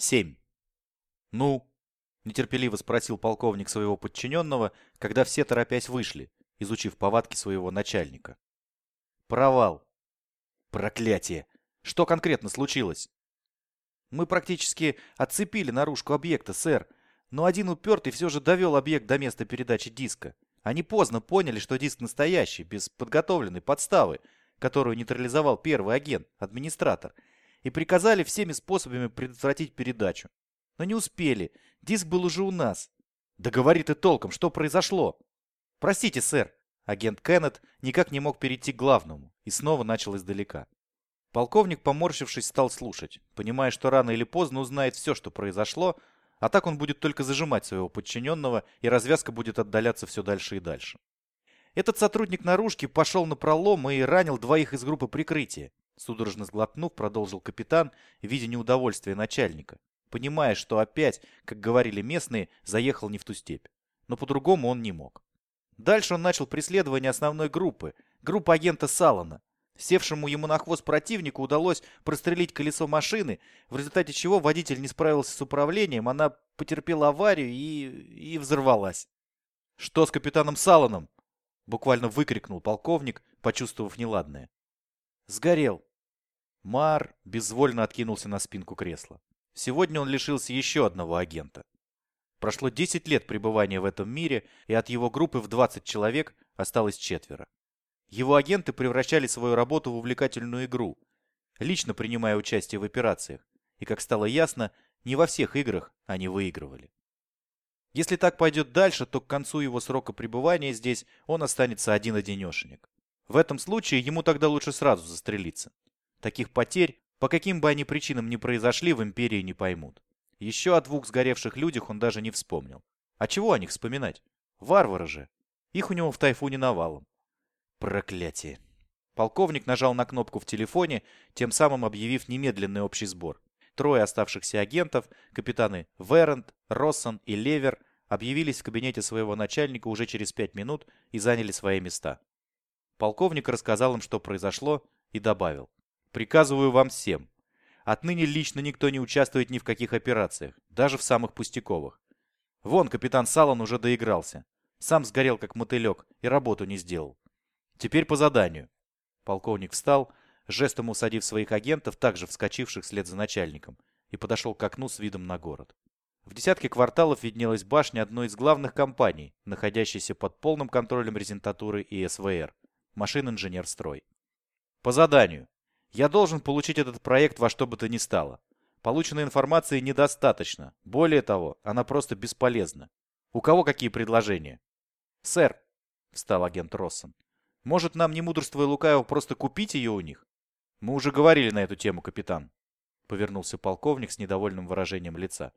7. «Ну?» – нетерпеливо спросил полковник своего подчиненного, когда все торопясь вышли, изучив повадки своего начальника. «Провал». «Проклятие! Что конкретно случилось?» «Мы практически отцепили наружку объекта, сэр, но один упертый все же довел объект до места передачи диска. Они поздно поняли, что диск настоящий, без подготовленной подставы, которую нейтрализовал первый агент, администратор – и приказали всеми способами предотвратить передачу. Но не успели. Диск был уже у нас. Да говори ты толком, что произошло? Простите, сэр. Агент Кеннет никак не мог перейти к главному и снова начал издалека. Полковник, поморщившись, стал слушать, понимая, что рано или поздно узнает все, что произошло, а так он будет только зажимать своего подчиненного, и развязка будет отдаляться все дальше и дальше. Этот сотрудник наружки пошел на пролом и ранил двоих из группы прикрытия. Судорожно сглотнув, продолжил капитан, видя неудовольствие начальника, понимая, что опять, как говорили местные, заехал не в ту степь. Но по-другому он не мог. Дальше он начал преследование основной группы, группы агента Салана. Севшему ему на хвост противнику удалось прострелить колесо машины, в результате чего водитель не справился с управлением, она потерпела аварию и... и взорвалась. «Что с капитаном Саланом?» — буквально выкрикнул полковник, почувствовав неладное. «Сгорел», Мар безвольно откинулся на спинку кресла. Сегодня он лишился еще одного агента. Прошло 10 лет пребывания в этом мире, и от его группы в 20 человек осталось четверо. Его агенты превращали свою работу в увлекательную игру, лично принимая участие в операциях, и, как стало ясно, не во всех играх они выигрывали. Если так пойдет дальше, то к концу его срока пребывания здесь он останется один-одинешенек. В этом случае ему тогда лучше сразу застрелиться. Таких потерь, по каким бы они причинам ни произошли, в Империи не поймут. Еще о двух сгоревших людях он даже не вспомнил. А чего о них вспоминать? Варвары же. Их у него в тайфуне навалом. Проклятие. Полковник нажал на кнопку в телефоне, тем самым объявив немедленный общий сбор. Трое оставшихся агентов, капитаны Верент, Россон и Левер, объявились в кабинете своего начальника уже через пять минут и заняли свои места. Полковник рассказал им, что произошло, и добавил. Приказываю вам всем. Отныне лично никто не участвует ни в каких операциях, даже в самых пустяковых. Вон, капитан Салон уже доигрался. Сам сгорел, как мотылек, и работу не сделал. Теперь по заданию. Полковник встал, жестом усадив своих агентов, также вскочивших вслед за начальником, и подошел к окну с видом на город. В десятке кварталов виднелась башня одной из главных компаний, находящейся под полным контролем резентатуры и СВР – машин-инженер-строй. По заданию. Я должен получить этот проект во что бы то ни стало. Полученной информации недостаточно. Более того, она просто бесполезна. У кого какие предложения? Сэр, встал агент Россон. Может, нам, не мудрствуя лукаво, просто купить ее у них? Мы уже говорили на эту тему, капитан. Повернулся полковник с недовольным выражением лица.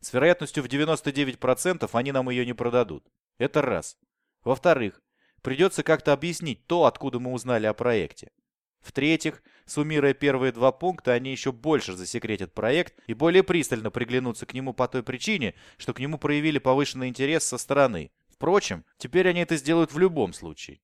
С вероятностью в 99% они нам ее не продадут. Это раз. Во-вторых, придется как-то объяснить то, откуда мы узнали о проекте. В-третьих, суммируя первые два пункта, они еще больше засекретят проект и более пристально приглянутся к нему по той причине, что к нему проявили повышенный интерес со стороны. Впрочем, теперь они это сделают в любом случае.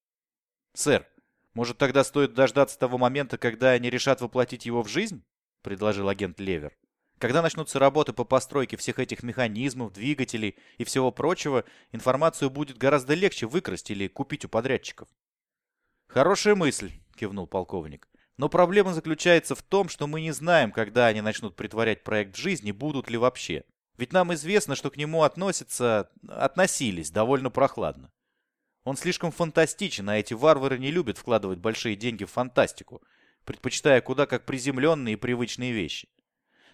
«Сэр, может тогда стоит дождаться того момента, когда они решат воплотить его в жизнь?» – предложил агент Левер. Когда начнутся работы по постройке всех этих механизмов, двигателей и всего прочего, информацию будет гораздо легче выкрасть или купить у подрядчиков. Хорошая мысль, кивнул полковник. Но проблема заключается в том, что мы не знаем, когда они начнут притворять проект в жизнь и будут ли вообще. Ведь нам известно, что к нему относятся... относились довольно прохладно. Он слишком фантастичен, а эти варвары не любят вкладывать большие деньги в фантастику, предпочитая куда как приземленные и привычные вещи.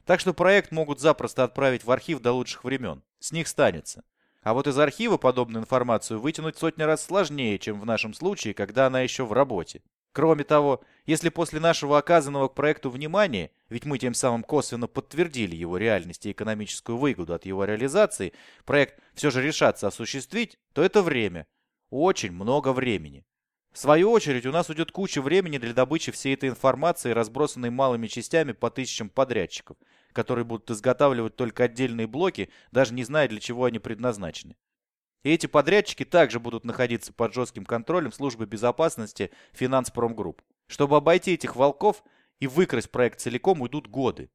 Так что проект могут запросто отправить в архив до лучших времен. С них станется. А вот из архива подобную информацию вытянуть сотни раз сложнее, чем в нашем случае, когда она еще в работе. Кроме того, если после нашего оказанного к проекту внимания, ведь мы тем самым косвенно подтвердили его реальность и экономическую выгоду от его реализации, проект все же решаться осуществить, то это время. Очень много времени. В свою очередь, у нас уйдет куча времени для добычи всей этой информации, разбросанной малыми частями по тысячам подрядчиков, которые будут изготавливать только отдельные блоки, даже не зная, для чего они предназначены. И эти подрядчики также будут находиться под жестким контролем службы безопасности Финанспромгрупп. Чтобы обойти этих волков и выкрасть проект целиком, уйдут годы.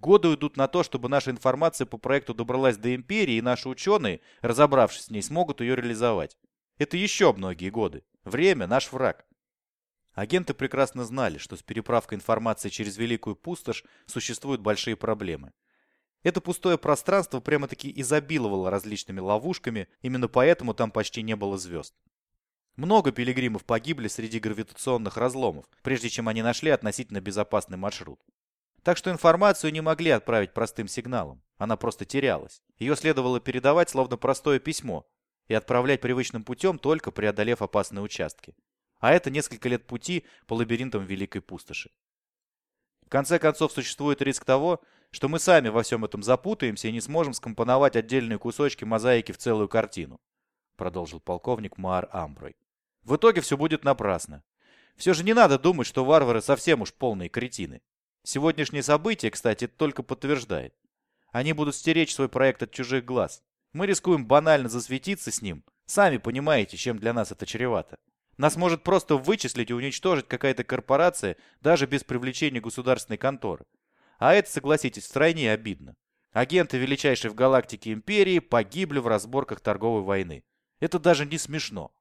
Годы уйдут на то, чтобы наша информация по проекту добралась до Империи, и наши ученые, разобравшись с ней, смогут ее реализовать. Это еще многие годы. Время – наш враг. Агенты прекрасно знали, что с переправкой информации через Великую Пустошь существуют большие проблемы. Это пустое пространство прямо-таки изобиловало различными ловушками, именно поэтому там почти не было звезд. Много пилигримов погибли среди гравитационных разломов, прежде чем они нашли относительно безопасный маршрут. Так что информацию не могли отправить простым сигналом. Она просто терялась. Ее следовало передавать словно простое письмо и отправлять привычным путем, только преодолев опасные участки. А это несколько лет пути по лабиринтам Великой Пустоши. В конце концов, существует риск того, что мы сами во всем этом запутаемся и не сможем скомпоновать отдельные кусочки мозаики в целую картину, продолжил полковник Маар Амброй. В итоге все будет напрасно. Все же не надо думать, что варвары совсем уж полные кретины. Сегодняшнее событие, кстати, только подтверждает. Они будут стеречь свой проект от чужих глаз. Мы рискуем банально засветиться с ним. Сами понимаете, чем для нас это чревато. Нас может просто вычислить и уничтожить какая-то корпорация, даже без привлечения государственной конторы. А это, согласитесь, втройне обидно. Агенты величайшей в галактике империи погибли в разборках торговой войны. Это даже не смешно.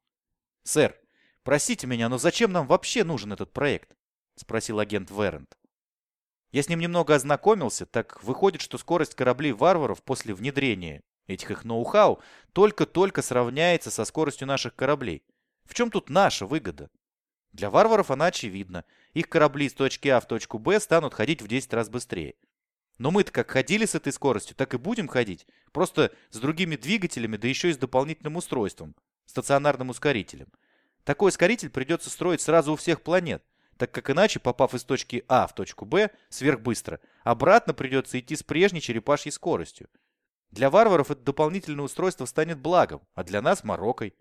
«Сэр, простите меня, но зачем нам вообще нужен этот проект?» — спросил агент Верент. Я с ним немного ознакомился, так выходит, что скорость кораблей варваров после внедрения этих их ноу-хау только-только сравняется со скоростью наших кораблей. В чем тут наша выгода? Для варваров она очевидна. Их корабли с точки А в точку Б станут ходить в 10 раз быстрее. Но мы-то как ходили с этой скоростью, так и будем ходить. Просто с другими двигателями, да еще и с дополнительным устройством стационарным ускорителем. Такой ускоритель придется строить сразу у всех планет, так как иначе, попав из точки А в точку Б сверхбыстро, обратно придется идти с прежней черепашьей скоростью. Для варваров это дополнительное устройство станет благом, а для нас – морокой.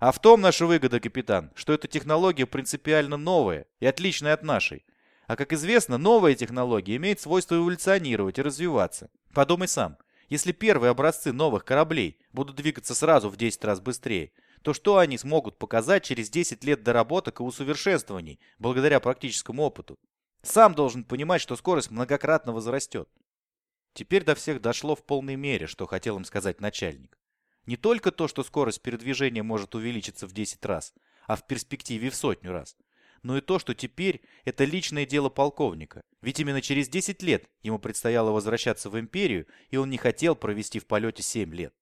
А в том наша выгода, капитан, что эта технология принципиально новая и отличная от нашей. А как известно, новая технология имеет свойство эволюционировать и развиваться. Подумай сам – если первые образцы новых кораблей будут двигаться сразу в 10 раз быстрее, то что они смогут показать через 10 лет доработок и усовершенствований, благодаря практическому опыту? Сам должен понимать, что скорость многократно возрастет. Теперь до всех дошло в полной мере, что хотел им сказать начальник. Не только то, что скорость передвижения может увеличиться в 10 раз, а в перспективе в сотню раз – но и то, что теперь это личное дело полковника. Ведь именно через 10 лет ему предстояло возвращаться в империю, и он не хотел провести в полете 7 лет.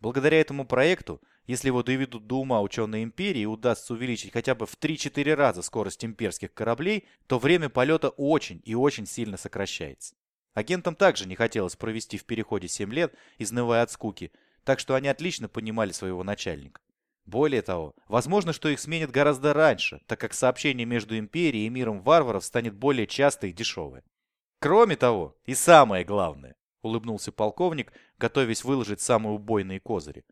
Благодаря этому проекту, если его доведут до ума ученые империи и удастся увеличить хотя бы в 3-4 раза скорость имперских кораблей, то время полета очень и очень сильно сокращается. Агентам также не хотелось провести в переходе 7 лет, изнывая от скуки, так что они отлично понимали своего начальника. Более того, возможно, что их сменят гораздо раньше, так как сообщение между Империей и миром варваров станет более часто и дешевое. Кроме того, и самое главное, улыбнулся полковник, готовясь выложить самые убойные козыри.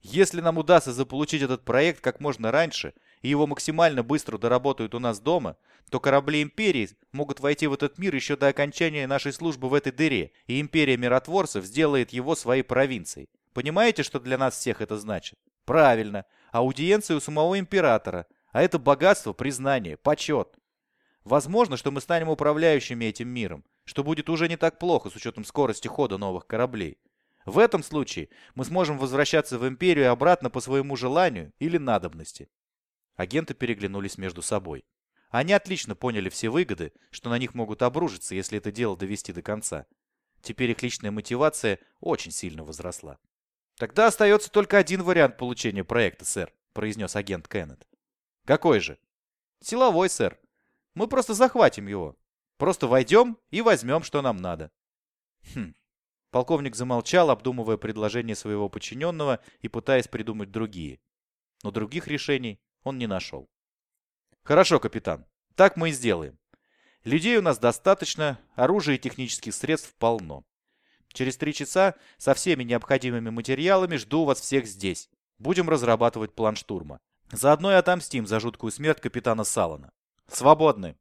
Если нам удастся заполучить этот проект как можно раньше, и его максимально быстро доработают у нас дома, то корабли Империи могут войти в этот мир еще до окончания нашей службы в этой дыре, и Империя миротворцев сделает его своей провинцией. Понимаете, что для нас всех это значит? Правильно, аудиенция у самого императора, а это богатство, признание, почет. Возможно, что мы станем управляющими этим миром, что будет уже не так плохо с учетом скорости хода новых кораблей. В этом случае мы сможем возвращаться в империю обратно по своему желанию или надобности. Агенты переглянулись между собой. Они отлично поняли все выгоды, что на них могут обрушиться, если это дело довести до конца. Теперь их личная мотивация очень сильно возросла. «Тогда остается только один вариант получения проекта, сэр», — произнес агент Кеннет. «Какой же?» «Силовой, сэр. Мы просто захватим его. Просто войдем и возьмем, что нам надо». «Хм». Полковник замолчал, обдумывая предложение своего подчиненного и пытаясь придумать другие. Но других решений он не нашел. «Хорошо, капитан. Так мы и сделаем. Людей у нас достаточно, оружия и технических средств полно. Через три часа со всеми необходимыми материалами жду вас всех здесь. Будем разрабатывать план штурма. Заодно и отомстим за жуткую смерть капитана Салана. Свободны.